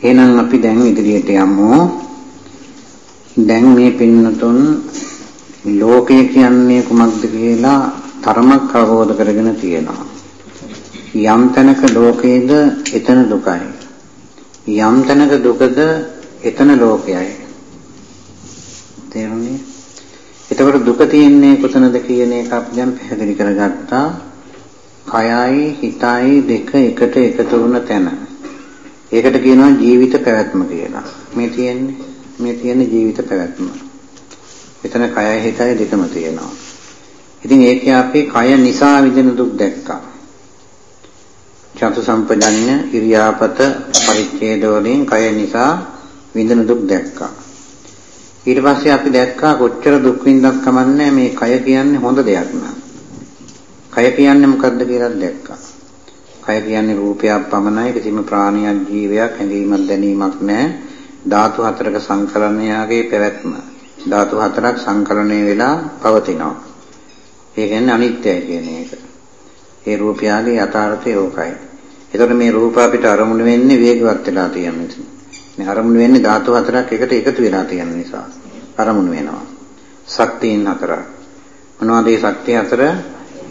එහෙනම් අපි දැන් ඉදිරියට යමු. දැන් මේ පින්නතුන් ලෝකය කියන්නේ කුමක්ද කියලා තරමක් අවබෝධ කරගෙන තියෙනවා. යම් තැනක ලෝකයේද එතන දුකයි. යම් තැනක දුකද එතන ලෝකයයි. තේරුණේ? එතකොට දුක තියෙන්නේ කොතනද කියන එක අපි දැන් පැහැදිලි කරගත්තා. කයයි හිතයි දෙක එකට එකතු වුණ තැන. ඒකට කියනවා ජීවිත පැවැත්ම කියලා. මේ තියෙන්නේ මේ තියෙන ජීවිත පැවැත්ම. එතන කයයි හිතයි දෙකම තියෙනවා. ඉතින් ඒකේ අපි කය නිසා විඳින දුක් දැක්කා. චතු සම්පජඤ්ඤ ඉරියාපත පරිච්ඡේද වලින් කය නිසා විඳින දුක් දැක්කා. ඊට පස්සේ අපි දැක්කා කොච්චර දුක් විඳක් කමන්නේ මේ කය කියන්නේ හොඳ දෙයක් නෑ. කය කියන්නේ මොකද්ද කියලා දැක්කා. කය කියන්නේ රූපයක් පමණයි කිසිම ප්‍රාණියක් ජීවයක් හැඟීමක් දැනීමක් නැහැ. ධාතු හතරක සංකලනයාගේ පැවැත්ම. ධාතු හතරක් සංකලනය වෙලා පවතිනවා. ඒ කියන්නේ අනිත්‍යයි කියන එක. ඒ රූපයගේ යථාර්ථය ඕකයි. එතකොට මේ රූප අපිට අරමුණු වෙන්නේ වේගවත් වෙලා තියෙන නිසා. මේ අරමුණු වෙන්නේ ධාතු හතරක් එකට එකතු වෙලා තියෙන නිසා අරමුණු වෙනවා. ශක්තියින් හතරක්. මොනවද මේ ශක්තිය හතර?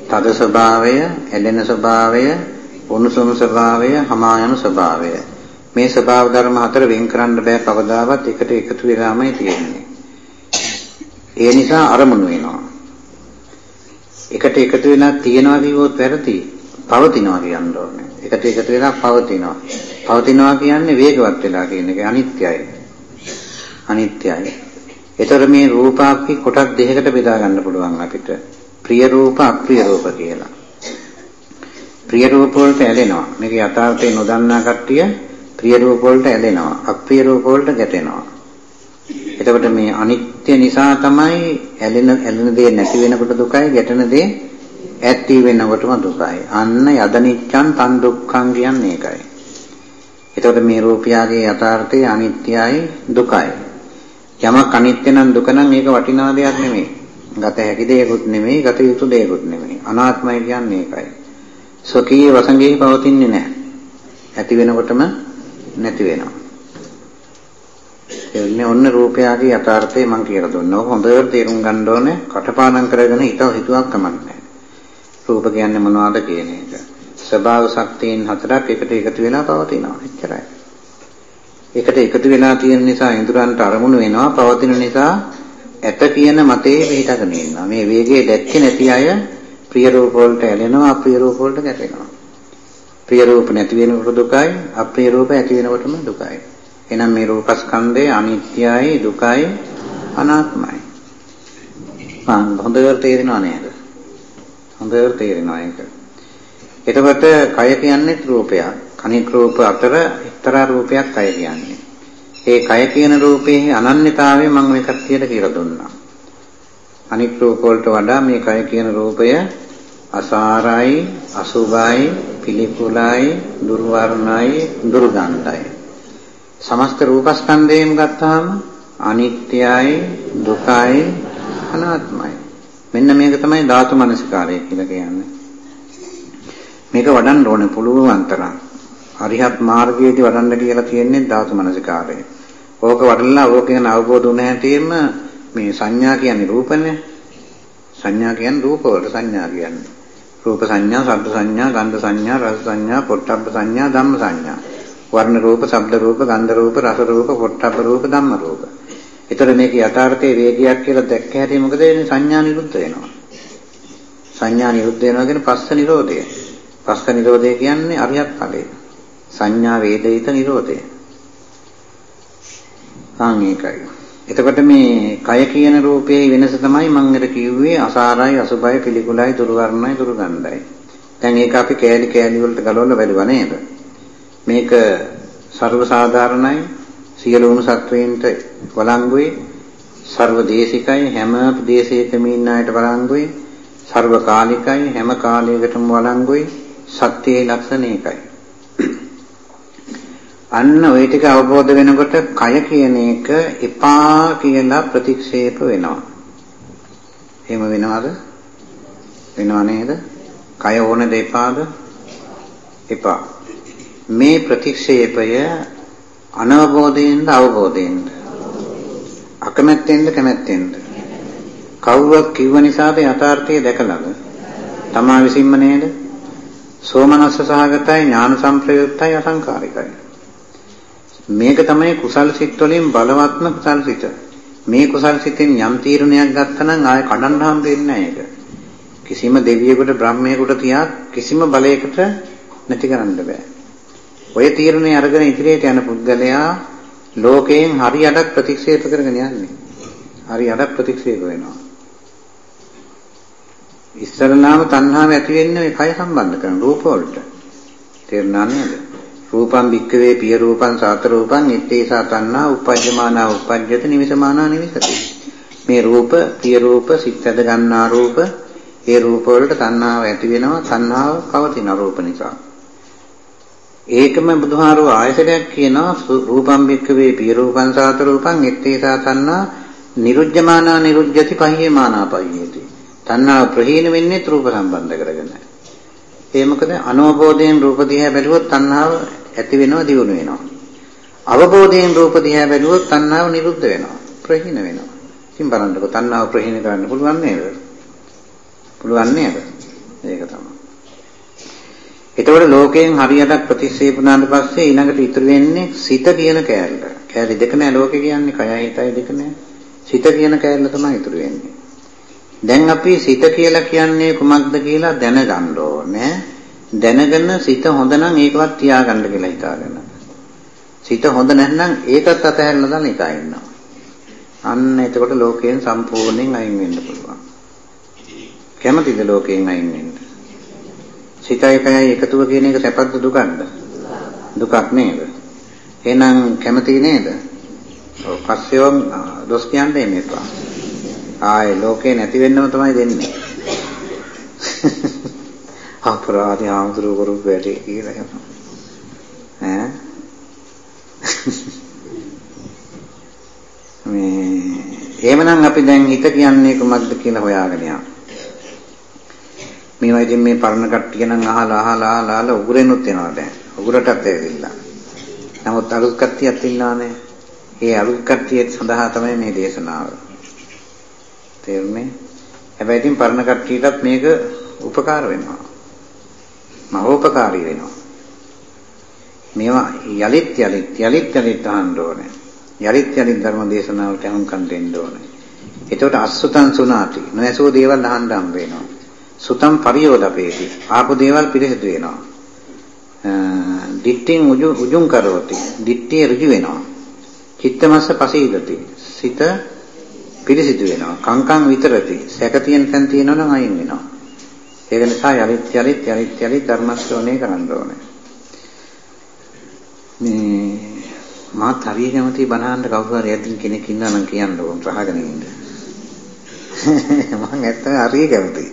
තද ස්වභාවය, ඇලෙන ස්වභාවය, උණුසුම් ස්වභාවය, හමා යන ස්වභාවය. මේ ස්වභාව ධර්ම හතර වෙන් කරන්න බෑ කවදාවත් එකට එකතු වෙලාමයි තියෙන්නේ. ඒ නිසා අරමුණු වෙනවා. එකට එකතු වෙලා තියනවා කිව්වොත් වැරදි. පවතිනවා කියන්න ඕනේ. එකට එකතු වෙලා පවතිනවා. පවතිනවා කියන්නේ වේගවත් වෙලා කියන එක අනිත්‍යයි. අනිත්‍යයි. ඒතර මේ රූපාපි කොටස් දෙකකට බෙදා ගන්න පුළුවන් අපිට. ප්‍රිය රූප අප්‍රිය රූප කියලා. ප්‍රිය රූප වලට ඇලෙනවා. මේක යථාර්ථය නොදන්නා කට්ටිය ප්‍රිය රූප වලට ඇලෙනවා. අප්‍රිය රූප වලට ගැටෙනවා. එතකොට මේ අනිත්‍ය නිසා තමයි ඇලෙන ඇලෙන දේ නැති වෙනකොට දුකයි, ගැටෙන දේ ඇති වෙනකොටම දුකයි. අන්න යදනිච්ඡන් තන් දුක්ඛං කියන්නේ ඒකයි. එතකොට මේ රූපයගේ යථාර්ථය අනිත්‍යයි, දුකයි. යමක් අනිත්‍ය නම් දුක නම් ඒක වටිනා දෙයක් නෙමෙයි. ගත හැකි දෙයක්ුත් නෙමෙයි, ගත යුතු දෙයක්ුත් නෙමෙයි. අනාත්මයි කියන්නේ ඒකයි. ස්වකීය වසඟෙහි පවතින්නේ නැහැ. ඇති වෙනකොටම නැති වෙනවා. එන්නේ ඔන්න රූපයගේ යථාර්ථය මම කියලා දුන්නා. හොඳට තේරුම් ගන්න ඕනේ. කටපාඩම් කරගෙන හිතව හිතුවක් කමන්නේ රූප කියන්නේ මොනවද කියන එක. ස්වභාව ශක්තියින් හතරක් එකට එකතු වෙලා පවතිනවා. එච්චරයි. එකට එකතු වෙලා තියෙන නිසා ඉඳුරන්ට අරමුණු වෙනවා. පවතින නිසා ඇත කියන මතේ පිටගෙන ඉන්නවා. මේ වේගය දැක්කේ නැති අය ප්‍රිය රූප වලට ඇලෙනවා, අප්‍රිය රූප වලට ගැටෙනවා. ප්‍රිය රූප නැති වෙනකොට දුකයි, අප්‍රිය රූප ඇති වෙනකොටම දුකයි. එහෙනම් මේ රූපස්කන්ධය අනිත්‍යයි, දුකයි, අනාත්මයි. මම හොඳට තේරෙනව නේද? හොඳට තේරෙනවා ඒක. එතකොට කය කියන්නේ රූපයක්. කණික රූප අතර එක්තරා රූපයක් කය කියන්නේ. ඒ කය කියන රූපයේ අනන්‍යතාවය මම මේ කට්ටියට කියලා දුන්නා. අනික් රූප වලට වඩා මේ කය කියන රූපය අසාරයි, අසුභයි, පිළිකුලයි, දුර්වර්ණයි, දුර්ගන්ධයි. සමස්ත රූපස්කන්ධයෙන් ගත්තාම අනිත්‍යයි, දුකයි, අනාත්මයි. මෙන්න මේක තමයි ධාතු මනසිකාරය කියලා කියන්නේ. මේක වඩන්න ඕනේ පුළුවන් තරම්. අරිහත් මාර්ගයේදී වඩන්න කියලා තියෙන්නේ ධාතු මනසිකාරය. ඕක වඩලා ඕක ගැන අවබෝධ වුණ හැටියෙම මේ සංඥා කියන්නේ රූපනේ. සංඥා කියන්නේ රූප වලට සංඥා කියන්නේ. රූප සංඥා, ශබ්ද සංඥා, ගන්ධ සංඥා, රස සංඥා, පොට්ටබ්බ සංඥා, ධම්ම සංඥා. වර්ණ රූප, ශබ්ද රූප, ගන්ධ රූප, රස රූප, පොට්ටබ්බ රූප, ධම්ම රූප. ඒතර මේක යථාර්ථයේ වේගයක් කියලා දැක්ක හැටි මොකද වෙන්නේ? සංඥා නිරුද්ධ වෙනවා. සංඥා නිරුද්ධ වෙනවා කියන්නේ පස්ස නිරෝධය. පස්ස නිරෝධය කියන්නේ අරියත් ඵලය. සංඥා වේදිත නිරෝධය. ආන් ඒකයි. එතකොට මේ කය කියන රූපයේ වෙනස තමයි මම අර කිව්වේ අසාරයි අසුභයි පිළිකුලයි දුර්වර්ණයි දුර්ගන්ධයි. දැන් ඒක අපි කෑලි කෑලි වලට ගලවලා බලුවා නේද? මේක ਸਰව සාධාරණයි සියලුම සත්වයන්ට වළංගුයි ਸਰව දේශිකයි හැම ප්‍රදේශයකම ඉන්න අයට වළංගුයි ਸਰව කාලිකයි හැම කාලයකටම වළංගුයි සත්‍යයේ ලක්ෂණ ඒකයි. අන්න ওই ටික අවබෝධ වෙනකොට කය කියන එක එපා කියලා ප්‍රතික්ෂේප වෙනවා. එහෙම වෙනවද? වෙනව නේද? කය ඕන දෙපාද? එපා. මේ ප්‍රතික්ෂේපය අනවබෝධයෙන්ද අවබෝධයෙන්ද? අකමැත්තෙන්ද කැමැත්තෙන්ද? කවුරුත් කිව්ව නිසාද යථාර්ථය දැකලාද? තමා විසින්ම නේද? සෝමනස්ස සහගතයි ඥාන සංප්‍රයුක්තයි අසංකාරිකයි. මේක තමයි කුසල් සිත් වලින් බලවත්ම කුසල් සිත. මේ කුසල් සිතෙන් යම් තීරණයක් ගත්තනම් ආය කඩන්න හම් වෙන්නේ නැහැ ඒක. කිසිම දෙවියෙකුට බ්‍රහ්මයෙකුට තියා කිසිම බලයකට නැති කරන්න බෑ. ඔය තීරණේ අරගෙන ඉදිරියට යන පුද්ගලයා ලෝකයෙන් හරියට ප්‍රතික්ෂේප කරගෙන යන්නේ. හරියට ප්‍රතික්ෂේප වෙනවා. ඉස්සරලාම තණ්හාව ඇති වෙන්නේ ඔය කය සම්බන්ධ කරන රූප වලට. තේරුණා නේද? රූපං වික්කවේ පිය රූපං සාත රූපං ඉත්තේසා තණ්හා උපජ්ජමානා උපජ්ජත නිවිසමානා නිවිසති. මේ රූප පිය රූප සිත් ඇද ගන්නා රූප ඒ රූප වලට තණ්හාව ඇති වෙනවා තණ්හාව පවතින රූප නිසා. ඒකම බුදුහාරෝ ආයතනයක් කියනවා රූපම් වික්කවේ පිය රූපං සාත රූපං ඉත්තේසා තණ්හා නිරුජ්ජමානා නිරුජ්ජති පහියමානා පහියති. තණ්හාව ප්‍රහීන වෙන්නේ රූප සම්බන්ධ කරගෙන. ඒ මොකද අනවබෝධයෙන් රූප දිහා බැලුවොත් තණ්හාව ඇති වෙනවා දියුණු වෙනවා. අවබෝධයෙන් රූප දිහා බැලුවොත් තණ්හාව නිරුද්ධ වෙනවා ප්‍රහීන වෙනවා. ඉතින් බලන්නකො තණ්හාව ප්‍රහීන කරන්න පුළුවන් නේද? පුළුවන් නේද? ඒක තමයි. එතකොට ලෝකයෙන් හරියට ප්‍රතික්ෂේප වුණාට පස්සේ ඊළඟට ඉතුරු වෙන්නේ සිත කියන කෑල්ල. කෑලි දෙක නෑ ලෝකේ කියන්නේ කයයි හිතයි දෙක නෑ. සිත කියන කෑල්ල තමයි ඉතුරු වෙන්නේ. දැන් අපි සිත කියලා කියන්නේ කුමක්ද කියලා දැනගන්න ඕනේ. දැනගෙන සිත හොඳ නම් ඒකවත් තියාගන්න කියලා හිතාගන්න. සිත හොඳ නැත්නම් ඒකත් අතහැරලා දාලා හිතා ඉන්නවා. අන්න එතකොට ලෝකයෙන් සම්පූර්ණයෙන් අයින් වෙන්න පුළුවන්. කැමතිද ලෝකයෙන් අයින් වෙන්න? සිතයි කයයි එකතුව කියන එක සැපද දුකක්ද? දුකක් නේද? එහෙනම් කැමති නේද? ඔව් පස්සෙවම් දොස් කියන්නේ මේපා. ආයේ ලෝකේ නැති වෙන්නම තමයි දෙන්නේ. අපරාධي ආමතුරු කරු වැඩි කියලා එහෙම. ඈ මේ එහෙමනම් අපි දැන් හිත කියන්නේ කොහොමද කියලා හොයාගෙන යනවා. මේවා ඉතින් මේ පරණ කට්ටිය නම් අහලා අහලා අහලා උගුරෙනුත් එනවා දැන්. උගුරටත් ඇවිල්ලා. නමුත් අලුත් කට්ටියක් ඉන්නවානේ. ඒ අලුත් කට්ටිය සඳහා තමයි මේ දේශනාව. තේරුණේ? හැබැයි ඉතින් පරණ කට්ටියටත් මේක උපකාර වෙනවා. මහෝපකාරී වෙනවා. මේවා යලිත් යලිත් යලිත් යලිත් අහන්න ඕනේ. යලිත් යලිත් ධර්ම දේශනාවලට අහුම්කම් දෙන්න ඕනේ. එතකොට අසුතං සුනාති. නොඇසූ දේවල් අහන්න හම්බ වෙනවා. සුතං පරියෝදපේති. ආපු දේවල් පිළිසිදු වෙනවා. දිට්ඨින් උජුං කරෝති. දිට්ඨිය ඍජු වෙනවා. චිත්තමස්ස පසීදති. සිත පිරිසිදු වෙනවා. කංකං විතරති. සැක තියෙන තැන් තියෙනවා නම් අයින් වෙනවා. ඒක නිසා යලිත් යලිත් යලිත් යලිත් ධර්ම ශ්‍රවණය කරන්න ඕනේ. මේ මාත් හරිය කැමති බණහන්න කවුරු හරි ඇතින් කෙනෙක් ඉන්නා නම් කියන්න ඕන රහගෙන ඉන්න. මම ඇත්තම හරිය කැමතියි.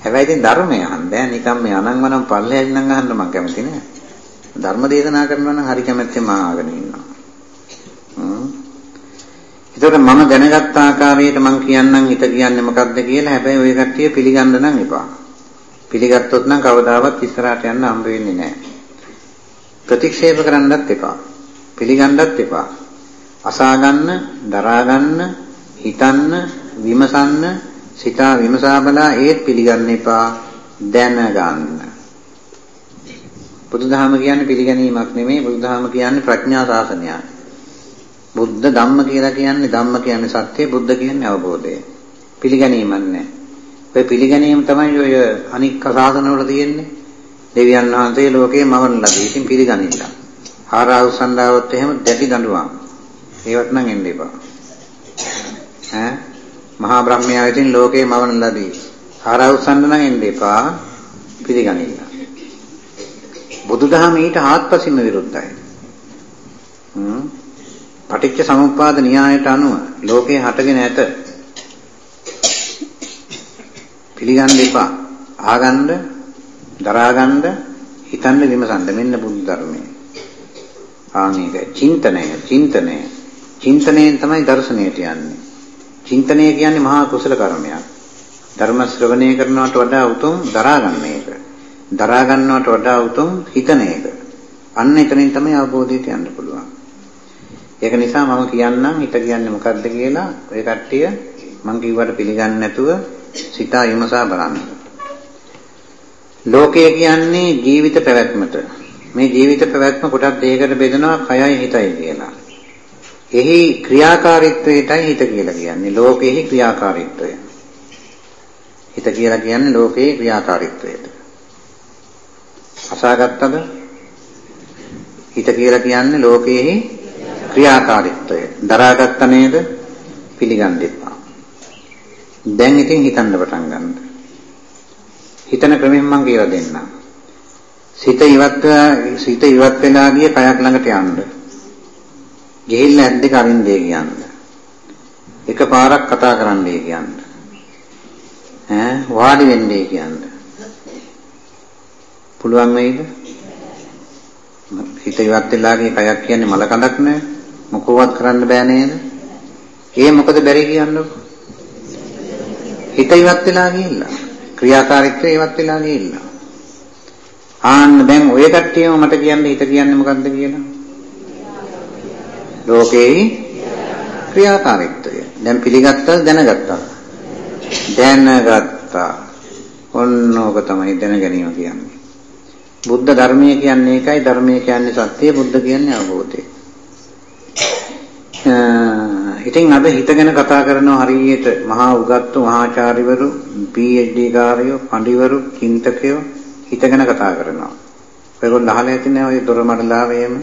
හැබැයි ඉතින් ධර්මය අහන්න බෑ නිකම් මේ අනංවනම් පල්ලෙහෙන් නම් අහන්න මම කැමති නෑ. ධර්ම දේශනා කරනවා නම් හරි කැමැත්තෙන් මම අහගෙන ඉන්නවා. ඒතකොට මම දැනගත් ආකාරයට මම කියන්නම් හිත කියන්නේ මොකක්ද කියලා. හැබැයි ওই කට්ටිය පිළිගන්න නම් එපා. පිළිගත්තොත් නම් කවදාවත් ඉස්සරහට යන්න හම්බ වෙන්නේ නැහැ. ප්‍රතික්ෂේප කරන්නත් එපා. පිළිගන්නත් එපා. අසා ගන්න, දරා ගන්න, හිතන්න, විමසන්න, සිතා විමසා බලා ඒත් පිළිගන්න එපා. දැනගන්න. බුදුදහම කියන්නේ පිළිගැනීමක් නෙමෙයි බුදුදහම කියන්නේ ප්‍රඥා ශාසනයක්. බුද්ධ ධම්ම කියලා කියන්නේ ධම්ම කියන්නේ සත්‍ය බුද්ධ කියන්නේ අවබෝධය. පිළිගැනීමක් නැහැ. ඔය පිළිගැනීම තමයි ඔය අනික් සාසන වල තියෙන්නේ. දෙවියන් වහන්සේ ලෝකේ මවන ලදී. ඉතින් පිළිගනින්න. ආරාවසන්දාවත් එහෙම දැඩි දඬුවම්. ඒවත් නම් එන්න එපා. ඈ මහා බ්‍රහ්මයා ඉතින් ලෝකේ මවන ලදී. ආරාවසන්න නම් එන්න එපා. පිළිගනින්න. බුදුදහම ඊට ආත්පසින්ම විරුද්ධයි. හ්ම් පටිච්ච සමුප්පාද න්‍යායට අනුව ලෝකේ හටගෙන ඇත. පිළිගන්න එපා. ආගන්න, දරාගන්න, හිතන්න විමසන්න මෙන්න බුද්ධ ධර්මය. ආනේක චින්තනය, චින්තනය. චින්තනයෙන් තමයි දර්ශනයට යන්නේ. චින්තනය කියන්නේ මහා කුසල කර්මයක්. ධර්ම ශ්‍රවණය කරනවට වඩා උතුම් දරා ගන්න එක. දරා ගන්නවට වඩා උතුම් හිතන එක. අන්න එතනින් තමයි අවබෝධයට යන්න පුළුවන්. ඒක නිසා මම කියන්නම් හිත කියන්නේ මොකද්ද කියලා ඔය කට්ටිය මං කිව්වට පිළිගන්නේ නැතුව සිතා විමසා බලන්න. ලෝකය කියන්නේ ජීවිත පැවැත්මට. මේ ජීවිත පැවැත්ම කොටස් දෙකකට බෙදනවා කයයි හිතයි කියලා. එහි ක්‍රියාකාරීත්වයටයි හිත කියලා කියන්නේ. ලෝකෙහි ක්‍රියාකාරීත්වය. හිත කියලා කියන්නේ ලෝකයේ ක්‍රියාකාරීත්වයට. අසාගත්තද? හිත කියලා කියන්නේ ලෝකයේ ක්‍රියාකාරීත්වය. දරාගත්ත නේද? පිළිගන්න එපා. දැන් ඉතින් හිතන්න පටන් ගන්න. හිතන ක්‍රමෙන් මම කියලා දෙන්නම්. සිත ඉවත් සිත ඉවත් වෙලා ගිය කයක් ළඟට යන්න. ගිහිල්ලා ඇද්දක අරින්දේ කියන්න. එකපාරක් කතා කරන්නයි කියන්න. ඈ වාඩි වෙන්නේ කියන්න. පුළුවන් වෙයිද? හිත ඉවත් වෙලා ගිය කයක් කියන්නේ මල කඳක් නෑ. මොකවත් කරන්න බෑ නේද? ඒ මොකද බැරි කියන්නකො? හිත ඉවත් වෙලා ගිහිල්ලා. ක්‍රියාකාරීත්වය ඉවත් වෙලා ගිහිල්ලා. ආන්න දැන් ඔය කට්ටියම මට කියන්නේ හිත කියන්නේ මොකද්ද කියලා? ලෝකේ ක්‍රියාකාරීත්වය. දැන් පිළිගත්තද දැනගත්තද? දැනගත්තා. ඔන්න ඕක තමයි දැන ගැනීම කියන්නේ. බුද්ධ ධර්මය කියන්නේ ඒකයි ධර්මය කියන්නේ සත්‍යය බුද්ධ කියන්නේ අවබෝධය. ඉතින් අද හිතගෙන කතා කරනවා හරියට මහා උගත්තු මහාචාර්යවරු PhD කාරයෝ පඬිවරු චින්තකයෝ හිතගෙන කතා කරනවා. ඔයගොල්ලෝ අහලා ඇතිනේ ඔය දොර මඩලාවේම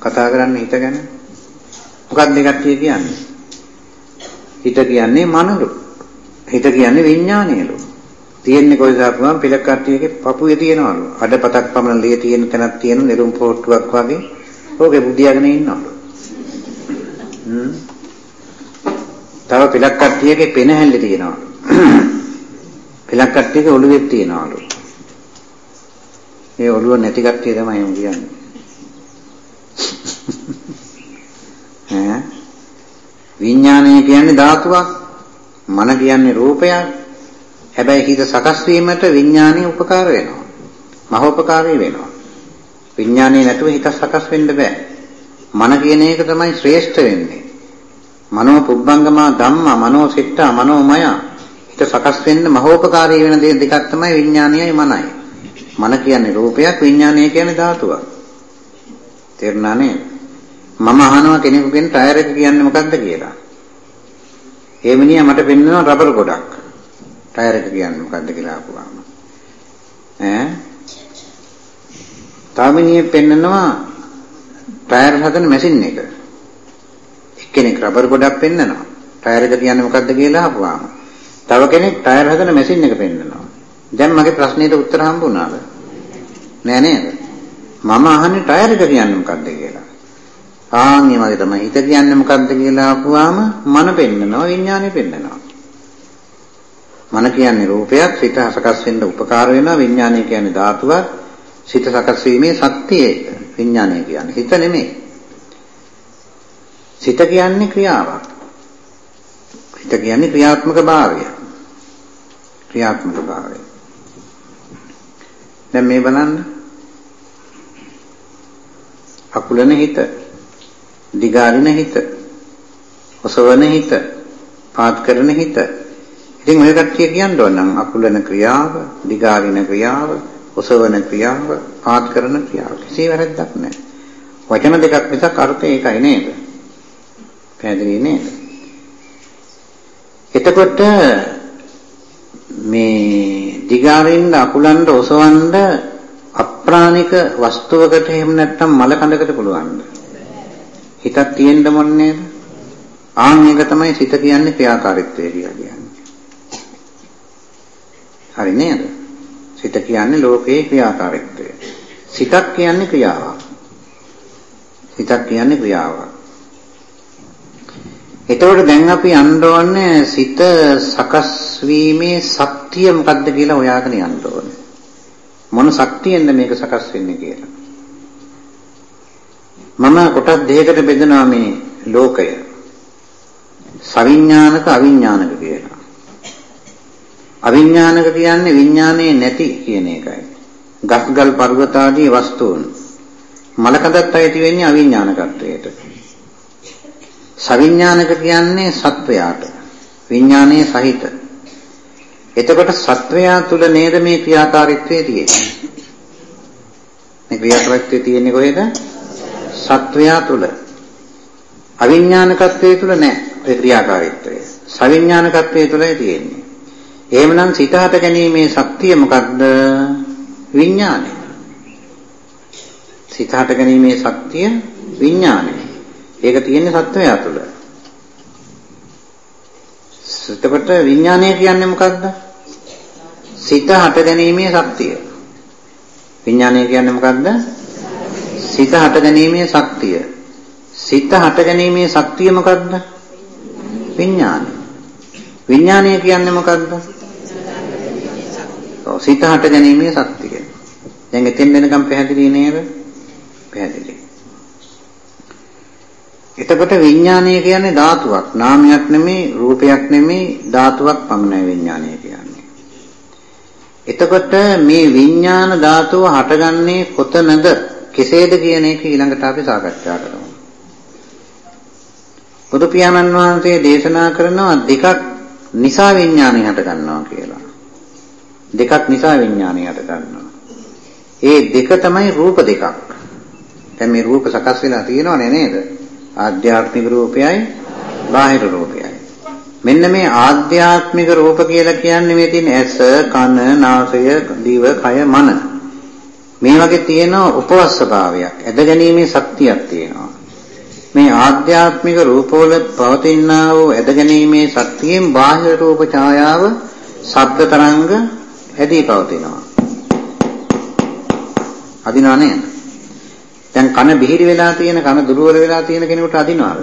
කතා කරන්න හිතගෙන. මොකක්ද මේ කට්ටිය කියන්නේ? හිත කියන්නේ මනලු. හිත කියන්නේ විඥානයලු. තියෙන්නේ කොයිද අපුවම පිළක් කට්ටියගේ පපුවේ තියනවලු. අඩපතක් පමණ ලේ තියෙන තැනක් තියෙන නිරුම් පොට්ටුවක් වගේ. ඕකේ බුදියාගෙන ඉන්නවලු. හ්ම්. තව පිළක් කට්ටියගේ පෙනහැල්ල තියෙනවලු. පිළක් කට්ටියගේ ඔළුවෙත් තියෙනවලු. ඒ ඔළුව නැති කට්ටිය තමයි මම කියන්නේ. ඈ විඥානය කියන්නේ ධාතුවක්, මන කියන්නේ රූපයක්. හැබැයි හිත සකස් වීමට විඥානය උපකාර වෙනවා. මහෝපකාරී වෙනවා. විඥානය නැතුව හිත සකස් වෙන්න බෑ. මන කියන එක තමයි ශ්‍රේෂ්ඨ වෙන්නේ. මනෝ පුබ්බංගමා ධම්මා මනෝ සිට්ඨා මනෝමය හිත සකස් වෙන්න මහෝපකාරී වෙන දේ දෙකක් තමයි විඥානයයි මනයි. මන කියන්නේ රූපයක් විඥානය කියන්නේ ධාතුවක්. තේරුණා නේද? මම අහනවා කෙනෙකුගෙන් ටයර් එක කියන්නේ මොකක්ද කියලා. ඒ මිනිහා මට පෙන්වනවා රබර් ගොඩක්. ටයර් එක කියන්නේ මොකක්ද කියලා අහුවාම. ඈ? තාමිනිය පෙන්වනවා ටයර් හදන මැෂින් එක. එක්කෙනෙක් රබර් ගොඩක් පෙන්වනවා. ටයර් එක කියන්නේ මොකක්ද කියලා අහුවාම. තව කෙනෙක් ටයර් හදන මැෂින් එක පෙන්වනවා. දැන් මගේ ප්‍රශ්නෙට උත්තර හම්බුණාද? නෑ නේද? මම අහන්නේ ටයර් එක කියන්නේ මොකක්ද කියලා. ආන් මේ වගේ තමයි හිත කියන්නේ මොකක්ද කියලා අහුවාම මන පෙන්නනවා විඥානය පෙන්නනවා. මන කියන්නේ රූපයක් සිත සකස් වෙන්න උපකාර වෙනවා විඥානය කියන්නේ ධාතුවක් සිත සකස් වීමේ ශක්තිය විඥානය කියන්නේ හිත නෙමෙයි. සිත කියන්නේ ක්‍රියාවක්. හිත කියන්නේ ක්‍රියාත්මක භාවය. ක්‍රියාත්මක භාවය. දැන් මේ බලන්න. අකුලන හිත, දිගාරින හිත, ඔසවන හිත, පාත් කරන හිත. ඉතින් ඔය කට්ටිය කියන්න ඕන නම් අකුලන ක්‍රියාව, දිගාරින ක්‍රියාව, ඔසවන ක්‍රියාව, පාත් කරන ක්‍රියාව. කිසි වැරද්දක් නැහැ. වචන දෙකක් මිසක් අර්ථය ඒකයි නේද? පැහැදිලි නේද? එතකොට මේ දිගාරින්න අකුලන්න ඔසවන්න අප්‍රාණික වස්තුවකට එහෙම නැත්නම් මල කඳකට පුළුවන්ද? හිතක් තියෙන්න මොන්නේ නේද? ආන් එක තමයි සිත කියන්නේ ක්‍රියාකාරීත්වය කියලා කියන්නේ. හරි නේද? සිත කියන්නේ ලෝකේ ක්‍රියාකාරීත්වය. සිතක් කියන්නේ ක්‍රියාවක්. සිතක් කියන්නේ ක්‍රියාවක්. එතකොට දැන් අපි යන්න ඕනේ සිත සකස් වීමේ ශක්තිය මොකක්ද කියලා හොයාගෙන යන්න ඕනේ. මොන ශක්තියෙන්ද මේක සකස් වෙන්නේ කියලා. මම කොටස් දෙකකට බෙදනවා මේ ලෝකය. සවිඥානික අවිඥානික කියලා. අවිඥානික කියන්නේ විඥානයේ නැති කියන එකයි. ගස්ගල් පර්වත ආදී වස්තුන්. මලකඳත් අයිති වෙන්නේ අවිඥානිකත්වයට. සවිඥානික කියන්නේ සත්වයාට. විඥානයේ සහිත. එතකොට සත්වයා තුල නේද මේ ක්‍රියාකාරීත්වය තියෙන්නේ. මේ ක්‍රියාකාරීත්වය තියෙන්නේ කොහෙද? සත්වයා තුල. අවිඥානිකත්වයේ තුල නැහැ ඒ ක්‍රියාකාරීත්වය. සවිඥානිකත්වයේ තුලයි තියෙන්නේ. එහෙමනම් සිත හට ගැනීමේ ශක්තිය මොකක්ද? විඥානය. සිත හට ගැනීමේ ශක්තිය විඥානය. ඒක තියෙන්නේ සත්වයා තුළ. එතකොට විඥානය කියන්නේ මොකක්ද? සිත හට ගැනීමේ ශක්තිය. විඥානය කියන්නේ මොකක්ද? සිත හට ගැනීමේ ශක්තිය. සිත හට ගැනීමේ ශක්තිය මොකක්ද? විඥානය. විඥානය කියන්නේ මොකක්ද? ඔව් සිත හට ගැනීමේ ශක්තිය. දැන් එතෙන් වෙනකම් පැහැදිලි නේද? පැහැදිලි. එතකොට විඥානය කියන්නේ ධාතුවක්. නාමයක් නෙමෙයි, රූපයක් නෙමෙයි, ධාතුවක් පමණයි විඥානය කියන්නේ. එතකොට මේ විඥාන ධාතුව හටගන්නේ කොතනද? කෙසේද කියන එක ඊළඟට අපි සාකච්ඡා කරමු. බුදු පියාණන් වහන්සේ දේශනා කරනවා දෙකක් නිසා විඥානය හට ගන්නවා කියලා. දෙකක් නිසා විඥානය හට ගන්නවා. ඒ දෙක තමයි රූප දෙකක්. දැන් මේ රූප සකස් වෙලා තියෙනවනේ නේද? ආධ්‍යාත්මික රූපයයි බාහිර රූපයයි. මෙන්න මේ ආධ්‍යාත්මික රූප කියලා කියන්නේ මේ තියෙන ඇස, කන, නාසය, දිව, කය, මන. මේ වගේ තියෙන උපවස්ස භාවයක්, ඇදගැනීමේ ශක්තියක් තියෙනවා. මේ ආධ්‍යාත්මික රූපවල පවතිනා වූ ඇදගැනීමේ ශක්තියෙන් බාහිර රූප ඡායාව, ශබ්ද තරංග ඇදී පවතිනවා. අදිනව නේද? දැන් කන බිහිරි වෙලා තියෙන කන දුර්වල වෙලා තියෙන කෙනෙකුට අදිනවද?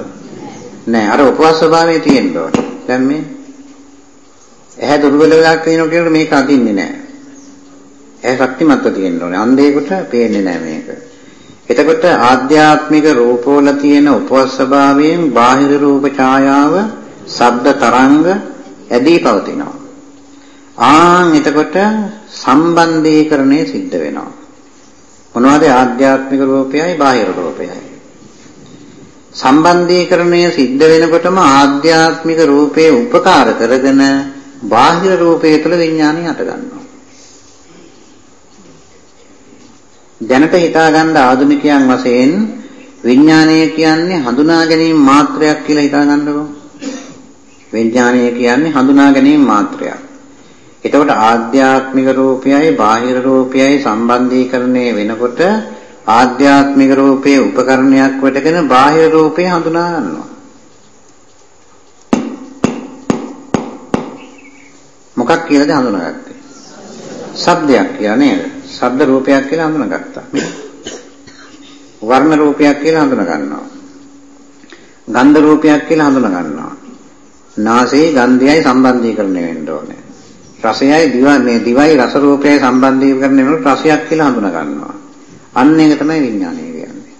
නෑ අර උපවාස ස්වභාවයේ තියෙන්න ඕනේ. දැන් මේ ඇහැ දුර්වල වෙලා තියෙන කෙනෙකුට මේක අදින්නේ නෑ. ඇහැ ශක්තිමත්ව තියෙන්න ඕනේ. අන්ධයෙකුට පේන්නේ නෑ මේක. එතකොට ආධ්‍යාත්මික රූපවල තියෙන උපවාස ස්වභාවයෙන් බාහිර රූප ඡායාව, ශබ්ද තරංග ඇදී පවතිනවා. ආන් එතකොට සම්බන්ධීකරණය සිද්ධ වෙනවා. මොනවද ආධ්‍යාත්මික රූපයයි බාහිර රූපයයි. සම්බන්ධීකරණය සිද්ධ වෙනකොටම ආධ්‍යාත්මික රූපයේ උපකාර කරගෙන බාහිර රූපය තුළ විඥානය හට ගන්නවා. දැනට හිතාගන්න ආධුනිකයන් වශයෙන් විඥානය කියන්නේ හඳුනා ගැනීම මාත්‍රයක් කියලා හිතාගන්නකෝ. විඥානය කියන්නේ හඳුනා ගැනීම මාත්‍රයක්. එතකොට ආධ්‍යාත්මික රූපයයි බාහිර රූපයයි සම්බන්ධීකරණය වෙනකොට ආධ්‍යාත්මික රූපයේ උපකරණයක් වටගෙන බාහිර රූපය හඳුනා ගන්නවා. මොකක් කියලාද හඳුනාගත්තේ? ශබ්දයක් කියලා නේද? ශබ්ද රූපයක් කියලා හඳුනාගත්තා. වර්ණ රූපයක් කියලා හඳුනා ගන්නවා. ගන්ධ රූපයක් කියලා හඳුනා ගන්නවා. නාසයේ ගන්ධයයි සම්බන්ධීකරණය වෙන්න ඕනේ. රසයයි දිව මේ දිවයි රස රූපයයි සම්බන්ධීකරණය වෙනකොට රසයක් කියලා හඳුනා ගන්නවා. අන්න ඒක තමයි විඥානය කියන්නේ.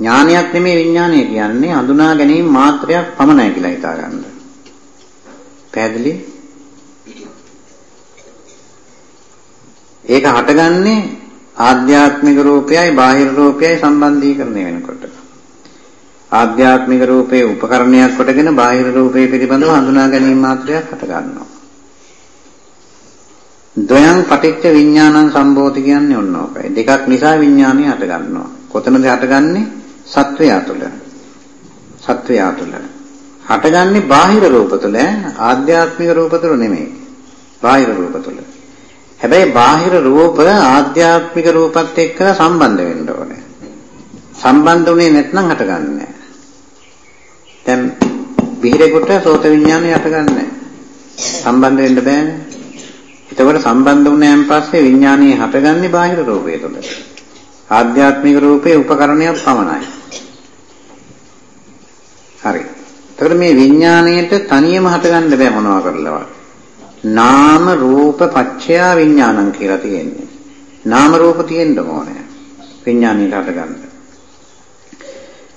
ඥානයක් නෙමෙයි විඥානය කියන්නේ හඳුනා ගැනීම මාත්‍රයක් පමණයි කියලා හිතා ගන්න. පැහැදිලි? ඒක හටගන්නේ ආධ්‍යාත්මික රූපයයි බාහිර රූපයයි සම්බන්ධීකරණය වෙනකොට. ආධ්‍යාත්මික රූපයේ උපකරණයක් කොටගෙන බාහිර රූපය පිළිබඳව හඳුනා ගැනීම මාත්‍රයක් හට ගන්නවා. ද්වයං පටිච්ච විඥානං සම්භෝති කියන්නේ ඔන්න ඕකයි. දෙකක් නිසා විඥානය හට ගන්නවා. කොතනද හටගන්නේ? සත්වයා තුළ. සත්වයා තුළ. හටගන්නේ බාහිර රූප තුළ ආධ්‍යාත්මික රූප තුළ නෙමෙයි. බාහිර රූප තුළ. හැබැයි බාහිර රූප ආධ්‍යාත්මික රූපත් එක්ක සම්බන්ධ වෙන්න ඕනේ. සම්බන්ධ වුණේ නැත්නම් හටගන්නේ දැන් බිහිරෙකුට සෝත විඥානය හටගන්නේ සම්බන්ධ වෙන්න බෑනේ. එතකොට සම්බන්ධ වුණාන් පස්සේ විඥානීය හටගන්නේ බාහිර රූපය තුළ. ආධ්‍යාත්මික රූපේ උපකරණයක් පමණයි. හරි. එතකොට මේ විඥාණයට තනියම හටගන්න බෑ මොනවා කරලවත්. නාම රූප පච්චයා විඥානං කියලා තියෙන්නේ. නාම රූප තියෙන්න ඕනේ. විඥාණයට හටගන්න.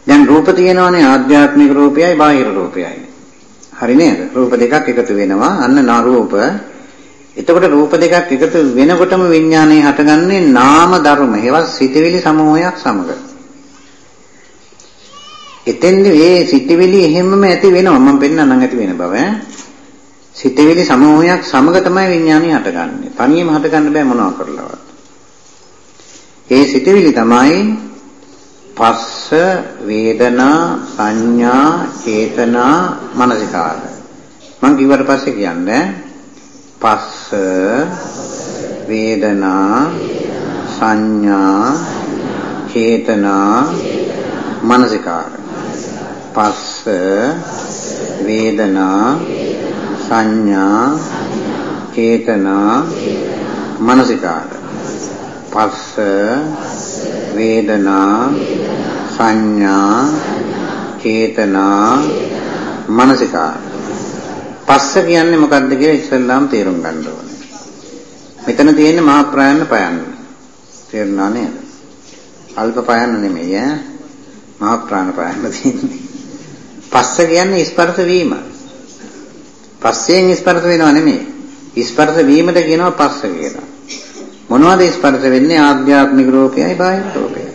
දැන් රූප තියෙනවානේ ආධ්‍යාත්මික රූපයයි බාහිර රූපයයි. හරි නේද? රූප දෙකක් එකතු වෙනවා. අන්න නා රූප එතකොට රූප දෙකක් එකතු වෙනකොටම විඥානය හටගන්නේ නාම ධර්ම. ඒවා සිතවිලි සමූහයක් සමග. එතෙන්ද මේ සිටිවිලි එහෙමම ඇති වෙනවා මම පෙන්නන්නම් ඇති වෙන බව ඈ සිටිවිලි සමූහයක් සමග තමයි විඥානය හටගන්නේ තනියම හටගන්න බෑ මොනවා කරලවත් ඒ සිටිවිලි තමයි පස්ස වේදනා සංඥා චේතනා මනසිකාර මම කිව්වට පස්සේ කියන්නේ පස්ස වේදනා සංඥා චේතනා මනසිකාර. පස්ස වේදනා සංඥා චේතනා මනසිකාර. පස්ස වේදනා සංඥා චේතනා මනසිකාර. පස්ස කියන්නේ මොකක්ද කියලා ඉස්සෙල්ලාම තේරුම් ගන්න ඕනේ. මෙතන තියෙන්නේ මහා ප්‍රායන්න පයන්න. තේරුණා නේද? අල්ප පයන්න නෙමෙයි ඈ. මහා ප්‍රාණ පයන්න තියෙන්නේ. පස්ස කියන්නේ ස්පර්ශ වීම. පස්සෙන් ස්පර්ශ වෙනව නෙමෙයි. ස්පර්ශ වීමට කියනවා පස්ස කියලා. මොනවද ස්පර්ශ වෙන්නේ ආධ්‍යාත්මික රූපයයි බාහිර රූපයයි.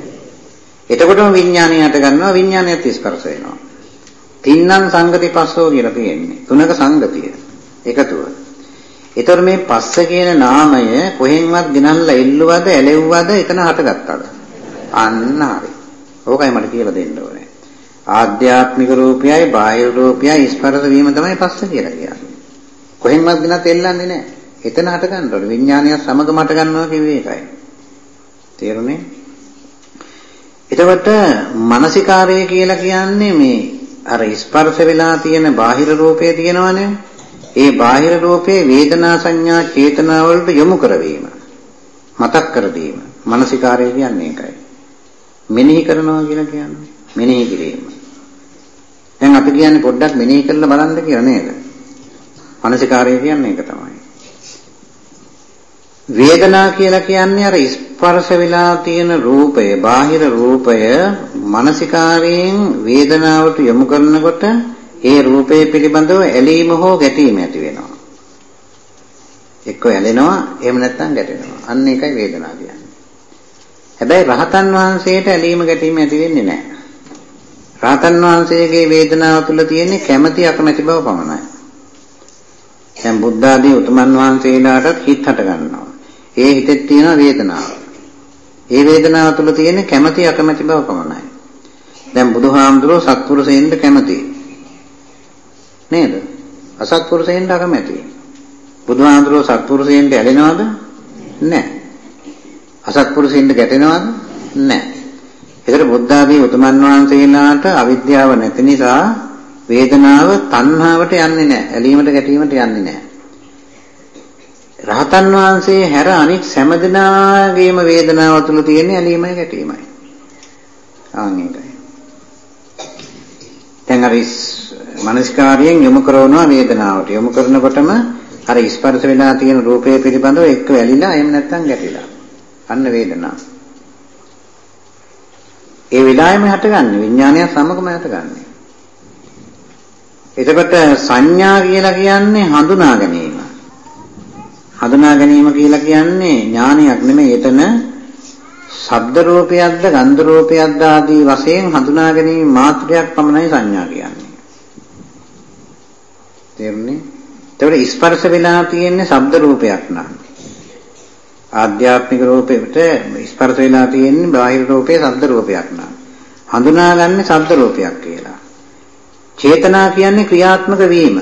එතකොටම විඥාණය හට ගන්නවා විඥාණයත් ස්පර්ශ වෙනවා. තින්නම් සංගති පස්සෝ කියලා තියෙන්නේ. තුනක සංගතිය. එකතුව. ඒතර මේ පස්ස කියන නාමය කොහෙන්වත් ගෙනල්ලා එල්ලුවද ඇලෙව්වද එතන හටගත්තද? අන්න හරි. ඕකයි මට කියලා දෙන්න ඕනේ. ආධ්‍යාත්මික රූපයයි බාහිර රූපයයි ස්පර්ශ වීම තමයි පස්ස කියලා කියන්නේ. කොහෙන්වත් ගෙනත් එල්ලන්නේ නැහැ. එතන හට ගන්න ඕනේ. විඥානය සමගම හට ගන්නවා කිව්වේ ඒකයි. තේරුණේ? එතකොට මානසිකාරය කියලා කියන්නේ මේ අර ස්පර්ශ වෙලා තියෙන බාහිර රූපය තියෙනවනේ. ඒ බාහිර රූපේ වේදනා සංඥා චේතනා වලට යොමු කරවීම. මතක් කර දීම. මානසිකාරය කියන්නේ ඒකයි. මෙනෙහි කරනවා කියලා කියන්නේ මෙනෙහි කිරීම. දැන් අපි කියන්නේ පොඩ්ඩක් මෙනෙහි කරලා බලන්න කියලා නේද? මානසිකාරය කියන්නේ ඒක තමයි. වේදනා කියලා කියන්නේ අර ස්පර්ශ වෙලා තියෙන රූපය, බාහිර රූපය මානසිකාරයෙන් වේදනාවට යොමු කරනකොට ඒ රූපය පිළිබඳව ඇලීම හෝ ගැටීම ඇති වෙනවා. එක්ක ඇලෙනවා, එහෙම නැත්නම් ගැටෙනවා. අන්න ඒකයි වේදනාව කියන්නේ. හැබැයි රහතන් වහන්සේට ඇලීම ගැටීම ඇති වෙන්නේ නැහැ. රහතන් වහන්සේගේ වේදනාව තුළ තියෙන්නේ කැමැති අකමැති බව පමණයි. දැන් බුද්ධ ආදී උතුමන් වහන්සේලාටත් හිත හට ගන්නවා. ඒ හිතේ තියෙන වේදනාව. ඒ වේදනාව තුළ තියෙන කැමැති අකමැති බව පමණයි. දැන් බුදුහාමුදුරුවෝ සත්පුරුෂයෙන්ද කැමති. නේද? අසත්පුරුෂයෙන්ද අකමැති. බුදුහාමුදුරුවෝ සත්පුරුෂයෙන්ද ඇලෙනවද? නැහැ. අසත්පුරුෂයෙන්ද ගැටෙනවද? නැහැ. ඒතර බුද්ධ ආදී උතුමන් වහන්සේලාට අවිද්‍යාව නැති නිසා වේදනාව තණ්හාවට යන්නේ නැහැ. ඇලීමට ගැටීමට යන්නේ නැහැ. රහතන් වහන්සේ හැර අනික් සෑමදෙනාගේම වේදනාව තුළ තියෙන ඇලීමයි ගැටීමයි. ආන් ඒකයි. දැන් අර මනස්කාරයෙන් යොමු කරනවා වේදනාවට. යොමු කරනකොටම අර ස්පර්ශ වෙලා තියෙන රූපය පිළිබඳව එක්ක ඇලිලා එහෙම නැත්නම් ගැටිලා. අන්න වේදනාව. ඒ වෙලාවෙම හටගන්නේ විඥානය සමගම හටගන්නේ. එතකොට සංඥා කියලා කියන්නේ හඳුනා ගැනීම. හඳුනා ගැනීම කියලා කියන්නේ ඥානයක් නෙමෙයි එතන ශබ්ද රූපයක්ද ගන්ධ රූපයක්ද ආදී වශයෙන් හඳුනා ගැනීම මාත්‍රයක් පමණයි සංඥා කියන්නේ. තේරුණේ? ඒතකොට ස්පර්ශ වෙලා තියෙන්නේ ශබ්ද රූපයක් නම්. ආධ්‍යාත්මික රූපෙට ස්පර්ශ වෙලා තියෙන්නේ බාහිර රූපේ ශබ්ද රූපයක් නම්. හඳුනාගන්නේ ශබ්ද රූපයක් කියලා. චේතනා කියන්නේ ක්‍රියාත්මක වීම.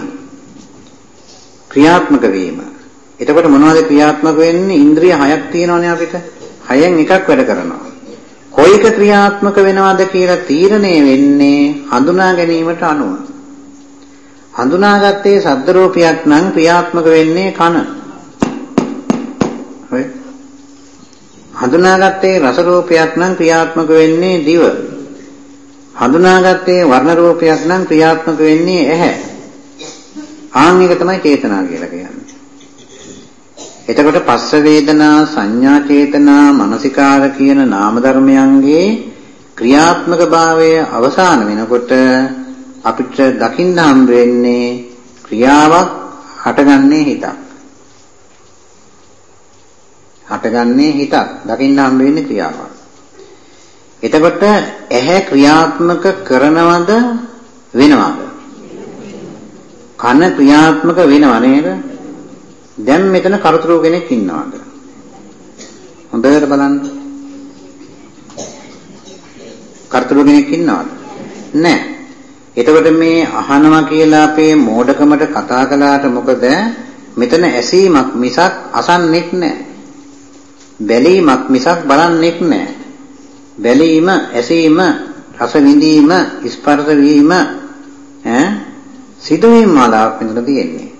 ක්‍රියාත්මක වීම. එතකොට මොනවද ක්‍රියාත්මක වෙන්නේ? ඉන්ද්‍රිය හයක් තියෙනවනේ අපිට. හයෙන් එකක් වැඩ කරනවා. කොයික ක්‍රියාත්මක වෙනවද කියලා තීරණය වෙන්නේ හඳුනා ගැනීමට අනුව. හඳුනාගත්තේ සද්ද රූපයක් නම් ක්‍රියාත්මක වෙන්නේ කන. හරි. හඳුනාගත්තේ රස රූපයක් නම් ක්‍රියාත්මක වෙන්නේ දිව. හඳුනාගත්තේ වර්ණ රූපයක් නම් ක්‍රියාත්මක වෙන්නේ ඇහැ. ආන් එක තමයි චේතනා කියලා කියන්නේ. එතකොට පස්ස වේදනා සංඥා චේතනා මනසිකාර කියන නාම ධර්මයන්ගේ ක්‍රියාත්මක භාවය අවසාන වෙනකොට අපිට දකින්න හම් වෙන්නේ ක්‍රියාවක් හටගන්නේ හිතක්. හටගන්නේ හිතක්. දකින්න හම් වෙන්නේ ක්‍රියාවක්. එතකොට ඇහැ ක්‍රියාත්මක කරනවද වෙනවද? කන ක්‍රියාත්මක වෙනව නේද? දැන් මෙතන කරුතුරු කෙනෙක් ඉන්නවද? හොඳට බලන්න. කරුතුරු කෙනෙක් ඉන්නවද? නැහැ. එතකොට මේ අහනවා කියලා අපේ මෝඩකමට කතා කළාට මොකද මෙතන ඇසීමක් මිසක් අසන්නෙක් නැහැ. බැලීමක් මිසක් බලන්නෙක් නැහැ. බැලීම, ඇසීම, රස විඳීම, ස්පර්ශ වීම ඈ සිදුවීම් මාලාවක් මෙතන තියෙන්නේ.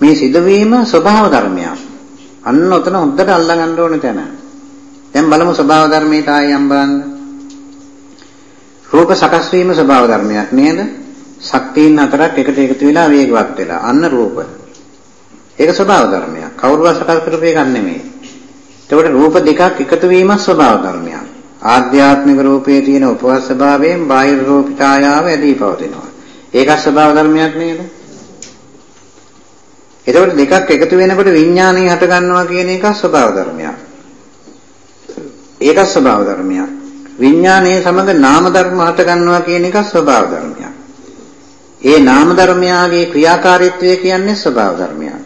මේ සිදුවීම ස්වභාව ධර්මයක්. අන්න ඔතන හොද්දට අල්ලගන්න ඕනේ තැන. දැන් බලමු ස්වභාව ධර්මයට ආයෙ යම් බලන්න. රූප සකස් වීම ස්වභාව ධර්මයක් නේද? ශක්තියින් හතරක් එකට එකතු වෙලා වේගවත් වෙලා. අන්න රූප. ඒක ස්වභාව ධර්මයක්. කවුරුවත් සකස් කරපු එකක් නෙමෙයි. එතකොට රූප දෙකක් එකතු වීම ස්වභාව ධර්මයක්. ආධ්‍යාත්මික රූපයේ තියෙන උපවස් ස්වභාවයෙන් බාහිර රූප ඡායාව ඇදී පවතිනවා. ඒක ස්වභාව ධර්මයක් නේද? එතකොට දෙකක් එකතු වෙනකොට විඥානය හට ගන්නවා කියන එක ස්වභාව ධර්මයක්. ඒක ස්වභාව ධර්මයක්. විඥානයේ සමග නාම ධර්ම හට ගන්නවා කියන එක ස්වභාව ධර්මයක්. ඒ නාම ධර්මයාගේ ක්‍රියාකාරීත්වය කියන්නේ ස්වභාව ධර්මයක්.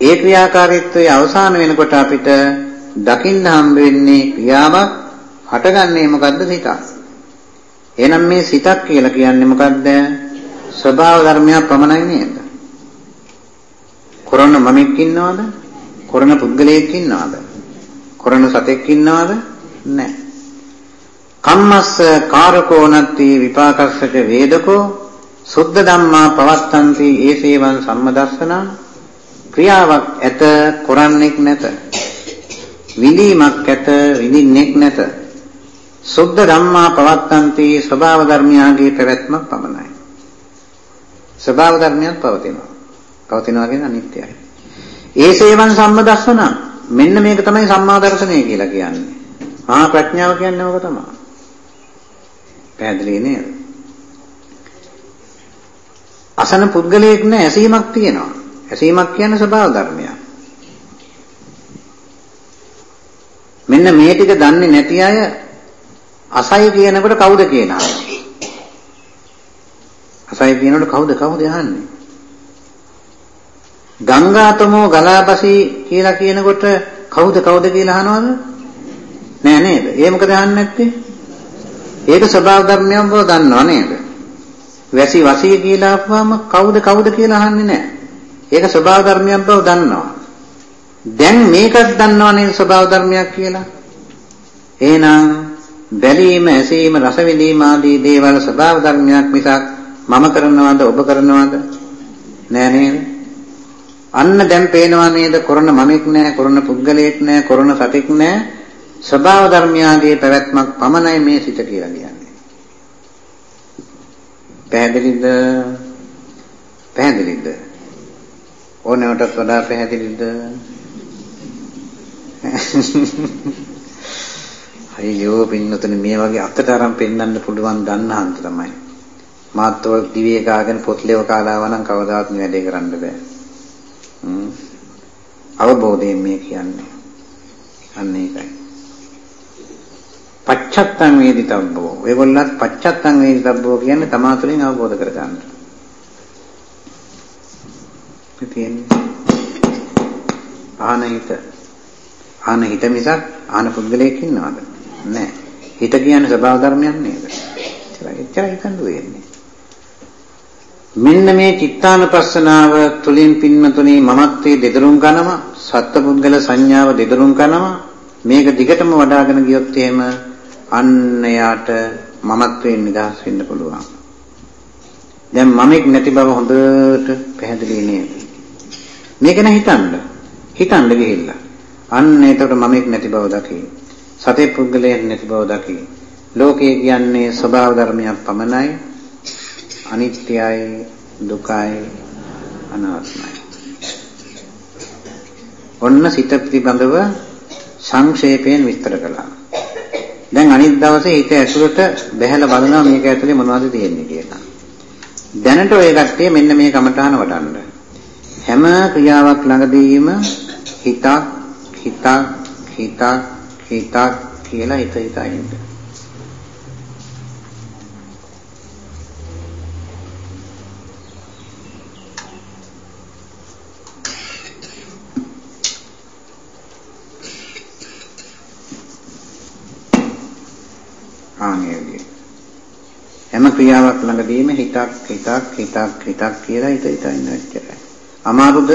ඒ ක්‍රියාකාරීත්වයේ අවසාන වෙනකොට අපිට දකින්න හම්බ වෙන්නේ ක්‍රියාවක් හටගන්නේ මොකද්ද සිතක්. එහෙනම් මේ සිතක් කියලා කියන්නේ මොකද්ද? ස්වභාව ධර්මයක් පමණයි නේද? කොරණ මමෙක් ඉන්නවද? කොරණ පුද්ගලයෙක් ඉන්නවද? කොරණ සතෙක් ඉන්නවද? නැහැ. කම්මස්ස කාරකෝ නත්ති විපාකස්සක වේදකෝ සුද්ධ ධම්මා පවත්තන්ති ඒසේවං සම්මදස්සනා ක්‍රියාවක් ඇත කරන්නෙක් නැත විඳීමක් ඇත විඳින්නෙක් නැත සුද්ධ ධම්මා පවත්තන්ති ස්වභාව ධර්මයාගේ පැවැත්මක් පමණයි ස්වභාව ධර්මයක් පවතිනවා පවතිනවා කියන්නේ අනිත්‍යයි ඒසේවං සම්මදස්සන මෙන්න මේක තමයි සම්මා දර්ශනය කියලා කියන්නේ ආ ප්‍රඥාව කියන්නේ ඕක තමයි පැහැදිලි නේද අසන පුද්ගලයෙක් නෑ ඇසීමක් තියෙනවා. ඇසීමක් කියන්නේ ස්වභාව ධර්මයක්. මෙන්න මේ ටික දන්නේ නැති අය අසයි කියනකොට කවුද කියනවා? අසයි කියනකොට කවුද කවුද අහන්නේ? ගංගාතමෝ ගලාපසි කියලා කියනකොට කවුද කවුද කියලා අහනවද? නෑ නේද? ඒ මොකද අහන්නේ නැත්තේ? ඒක ස්වභාව ධර්මයක් බව දන්නව නේද? වැසි වසිය කියලා අපුවාම කවුද කවුද කියලා අහන්නේ නැහැ. ඒක ස්වභාව ධර්මයක් බව දන්නවා. දැන් මේකත් දන්නවනේ ස්වභාව ධර්මයක් කියලා. එහෙනම් බැලීම, ඇසීම, රස විඳීම ආදී දේවල් ස්වභාව ධර්මයක් මිසක් මම කරනවද ඔබ කරනවද? නෑ නේද? අන්න දැන් පේනවා නේද? කරන මමෙක් නෑ, කරන පුද්ගලයෙක් නෑ, කරන සතෙක් නෑ. ස්වභාව ධර්මයාගේ පැවැත්මක් පමණයි මේ සිත කියලා කියන්නේ. පැහැදිලිද? පැහැදිලිද? ඕනෑමටත් වඩා පැහැදිලිද? අයියෝ පින්නතුනේ මේ වගේ අතට අරන් පෙන්වන්න පුළුවන් දන්න හන්ද තමයි. මාත් ඔය දිවේ කාගෙන පොත්ලේව කාලාව නම් කවදාවත් මේ වැඩේ කරන්න බෑ. හ්ම්. අවබෝධයෙන් මේ කියන්නේ. අන්න ඒකයි. පච්චත්තං වේදිතබ්බෝ. ඒගොල්ලන්ත් පච්චත්තං වේදිතබ්බෝ කියන්නේ තමා තුළින් අවබෝධ කරගන්න. තියෙන්නේ. ආන හිත. ආන හිත මිසක් ආන පුද්ගලයෙක් ඉන්නවද? නැහැ. හිත කියන්නේ ස්වභාව ධර්මයක් නේද? එච්චරයි එච්චරයි හිතන්න වෙන්නේ. මෙන්න මේ චිත්තානපස්සනාව තුලින් පින්මතුනි මමත්වයේ දෙදරුම් කරනවා සත්පුද්ගල සංඥාව දෙදරුම් කරනවා මේක දිගටම වඩ아가න ගියොත් එහෙම අන්න යාට මමත්වයෙන් නිදහස් වෙන්න පුළුවන්. දැන් මමෙක් නැති බව හොඳට පැහැදිලි නේද? මේක නේ හිතන්න. හිතන්න ගිහිල්ලා. අන්න එතකොට මමෙක් නැති බව දකි. සතේ පුද්ගලයෙක් නැති බව දකි. ලෝකය කියන්නේ ස්වභාව ධර්මයක් පමණයි. අනිත්‍යයි, දුකයි, අනාත්මයි. ඔන්න සිත පිළිබඳව සංක්ෂේපයෙන් විස්තර කළා. දැන් අනිත් දවසේ හිත ඇතුළට බැහැලා බලනවා මේක ඇතුලේ මොනවද තියෙන්නේ කියලා. දැනට ඔය කට්ටිය මෙන්න මේ කමඨාන වඩන්න. හැම ක්‍රියාවක් ළඟදීම හිතක් හිතක් හිතක් හිතක් කියලා හිත හිතා ඉන්න. පුළුවන් ඒ විදිහට. හැම ක්‍රියාවක් ළඟදීම හිතක් හිතක් හිතක් හිතක් කියලා හිත හිත ඉන්න එච්චරයි. අමාරුද?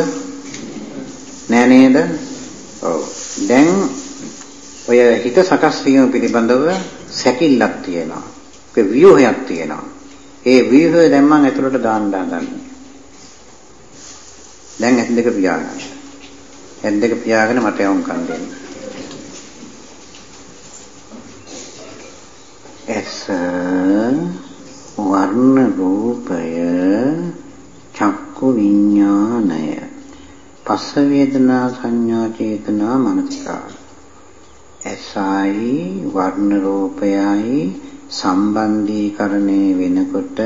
නෑ නේද? ඔව්. දැන් ඔය හිත සකස් වීම පිළිබඳව සැකිල්ලක් තියෙනවා. ඒ ව්‍යුහයක් තියෙනවා. ඒ ව්‍යුහය දැන් මම ඇතුළට දාන්න හදන්නේ. දැන් ඇස් දෙක පියාගන්න. ඇස් දෙක පියාගෙන මට යොමුකම් දෙන්න. ඇස වර්ණ රූපය චක්කු විඥානය පස්ස වේදනා සංඥා චේතනා මනසකාර ඇසයි වර්ණ රූපයයි සම්බන්ධීකරණය වෙනකොට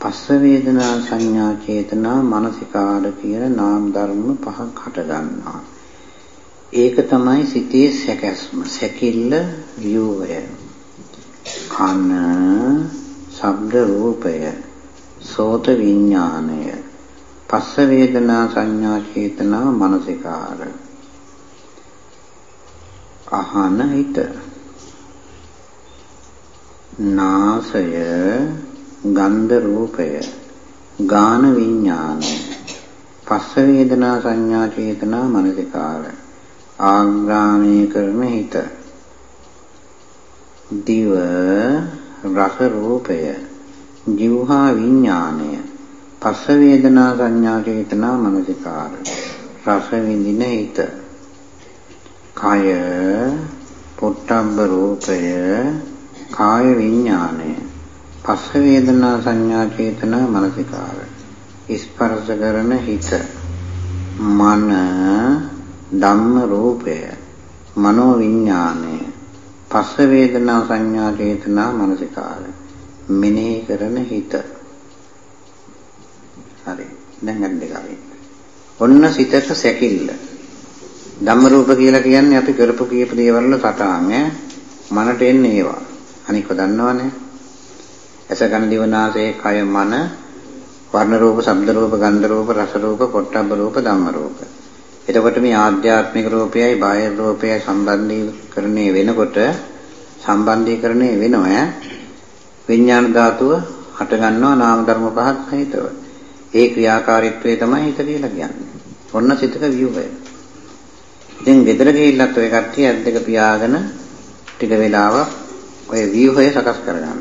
පස්ස වේදනා සංඥා චේතනා මනසිකාර කියන නාම ධර්ම පහක් හට ගන්නවා. ඒක තමයි සිතේ සැකස්ම, සැකිල්ල, ව්‍යුහය. කන, ශබ්ද රූපය, සෝත විඥානය, පස්ස වේදනා සංඥා චේතනා මනසිකාර. අහන හිත. නාසය ගන්ධ රූපය ගාන විඥානය පස්ස වේදනා සංඥා චේතනා මනසිකාර. ආග්‍රාණය කරන හිත. දිව රස රූපය ජීවහා විඥානය. පස්ස වේදනා සංඥා චේතනා මනසිකාර. රස විඳින හිත. කය පොට්ටම්බ රූපය කාය විඥානය පස්ස වේදනා සංඥා චේතනා මනසිකාර. ස්පර්ශ කරන හිත. මන ධම්ම රූපය. මනෝ විඥානය පස්ස වේදනා සංඥා චේතනා මනසිකාර. මෙනෙහි කරන හිත. හරි. දැන් අත් දෙක ඔන්න සිතට සැකිල්ල. ධම්ම රූප කියලා කියන්නේ අපි කරපු කීප දේවල් වල සටහන් ඈ? මනට එන්නේ ඒවා. අනික දන්නවනේ. ඇස කන දිව නාසය කය මන වර්ණ රූප ශබ්ද රූප ගන්ධ රූප රස රූප පොට්ටබ්බ රූප ධම්ම රූප. එතකොට මේ ආධ්‍යාත්මික රූපයයි බාහිර රූපයයි සම්බන්ධීකරණය වෙනකොට සම්බන්ධීකරණය වෙනවා විඥාන ධාතුව හට ගන්නවා නාම ධර්ම පහක් සහිතව. ඒ ක්‍රියාකාරීත්වය තමයි හිත කියලා කියන්නේ. ඔන්න සිතක ව්‍යුහය. ඉතින් ගෙදර ගිහිල්ලත් ඔය කට්ටිය ඇස් දෙක පියාගෙන ටික වෙලාවක් ඔය ව්‍යුහය සකස් කරගන්න.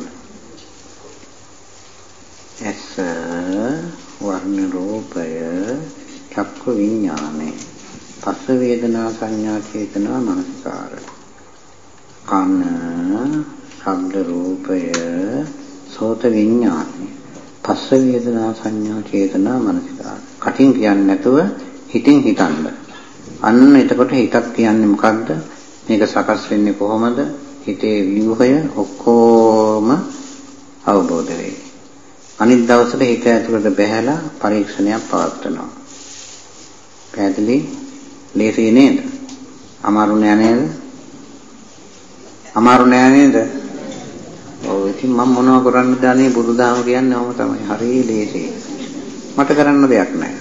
ඇස වර්ණ රූපය චක්ක විඥානේ පස්ස වේදනා සංඥා චේතනා මනසකාර කන ශබ්ද රූපය සෝත විඥානේ පස්ස වේදනා සංඥා චේතනා මනසකාර. කටින් කියන්නේ නැතුව හිතින් හිතන්න. අන්න එතකොට හිතක් කියන්නේ මොකද්ද? මේක සකස් වෙන්නේ කොහොමද? හිතේ ව්‍යුහය ඔක්කොම අවබෝධ වෙයි. අනිත් දවසට හිත ඇතුළට බැහැලා පරීක්ෂණයක් පවත්වනවා. පැහැදිලි? ලේසි නේද? අමාරු නෑ නේද? අමාරු නෑ නේද? ඔව් ඉතින් මම මොනව කරන්නද අනේ බුදුදහම කියන්නේ ඔහොම තමයි. හරි ලේසි. මට කරන්න දෙයක් නෑ.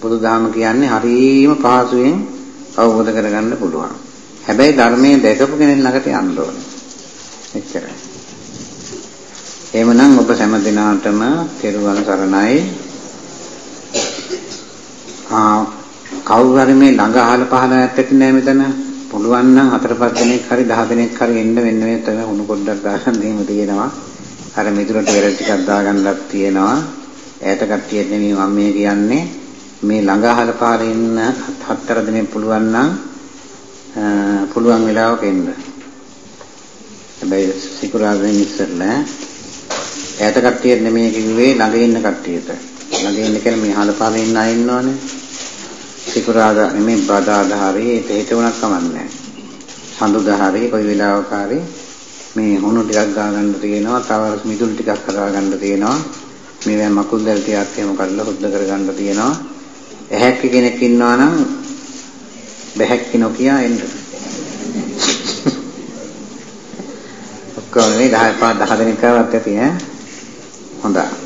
බුදුදහම කියන්නේ හරීම පහසුවෙන් අවබෝධ කරගන්න පුළුවන්. හැබැයි ධර්මයේ දැකපු කෙනෙක් ළඟට යන්න ඕනේ. එච්චරයි. එහෙමනම් ඔබ හැම දිනාටම තෙරුවන් සරණයි. ආ කවුරු හරි මේ ළඟ අහල පහල ඇත්තට නෑ මෙතන. පුළුවන් නම් හතර පහ දෙනෙක් හරි 10 දෙනෙක් හරි එන්න වෙන මේ තව උණු පොඩ්ඩක් දාගන්න එහෙම තියෙනවා. අර මිදුලට වෙරල් ටිකක් දාගන්නත් තියෙනවා. ඈත කට්ටියට නෙමෙයි මම මේ කියන්නේ. මේ ළඟ අහල පහල ඉන්න හතර දෙනෙක් පුළුවන් නම් පුළුවන් වෙලාවක එන්න. හැබැයි සිකුරාදෙන් ඉස්සෙල්ලා ඈත කට්ටියට නෙමෙයි කිව්වේ ළඟ ඉන්න කට්ටියට. ළඟ ඉන්න කියලා මේ අහල පහල ඉන්න අය ඉන්නවනේ. සිකුරාදා නෙමෙයි බදාදා හරි ඒක හිත උනක් කමන්නේ සඳුදා හරි කොයි වෙලාවක හරි මේ හුණු ටිකක් ගා ගන්න තියෙනවා තව මිදුළු ටිකක් කරා ගන්න තියෙනවා. මේ මකුල් දැල් ටිකක් එහෙම කරලා හුද්ද කර ගන්න තියෙනවා. ඇහැක් කෙනෙක් ඉන්නවා නම් බහැක් නොකිය එන්න. ඔක්කොම මේ 10 5 10 දෙනෙක් කරවත් ඇති ඈ. හොඳයි.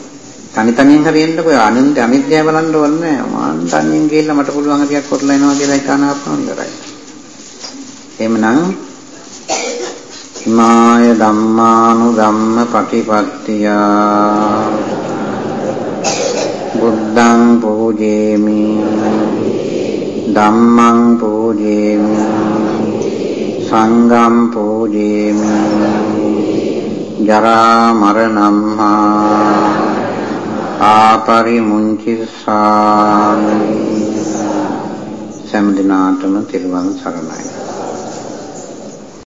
තනි තනියෙන් හරියන්නකො ඔය අනුන්ට අනිත්‍යය බලන්න ඕනේ නැහැ. මම තනියෙන් ගිහිල්ලා මට පුළුවන් හරියක් කරලා එනවා කියලා එක අනාත්මම ඉවරයි. එහෙමනම් හිමාය ධම්මානු ධම්ම පටිපත්තියා බුද්ධං පූජේමි ධම්මං පූජේමි සංඝං පූජේමි ජරා මරණම්හා ආපරිමුංචිසාමි සම්දිනාටම තිරුවන් සරණයි.